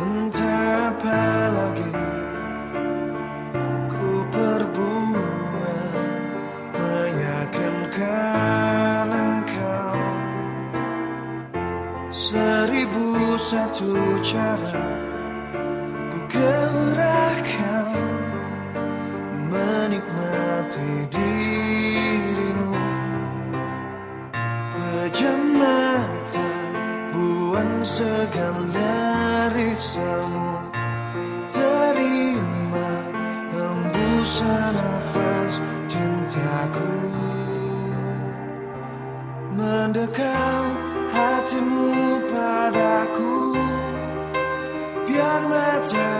Entah apa lagi ku perbuat meyakinkan engkau seribu satu cara ku gerakkan menikmati dirimu pejam. Tuhan dari semua Terima hembusan nafas cintaku. Mendekat hatimu padaku Biar mata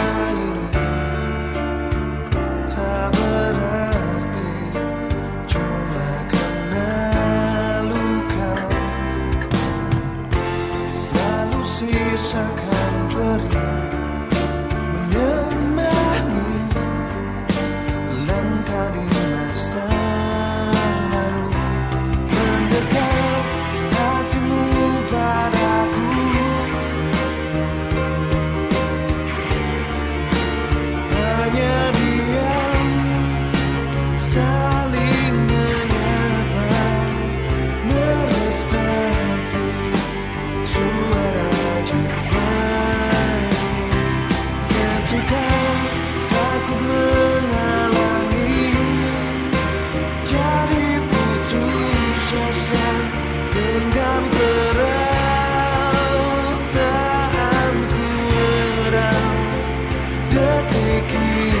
kasih sekan beri Mickey.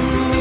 some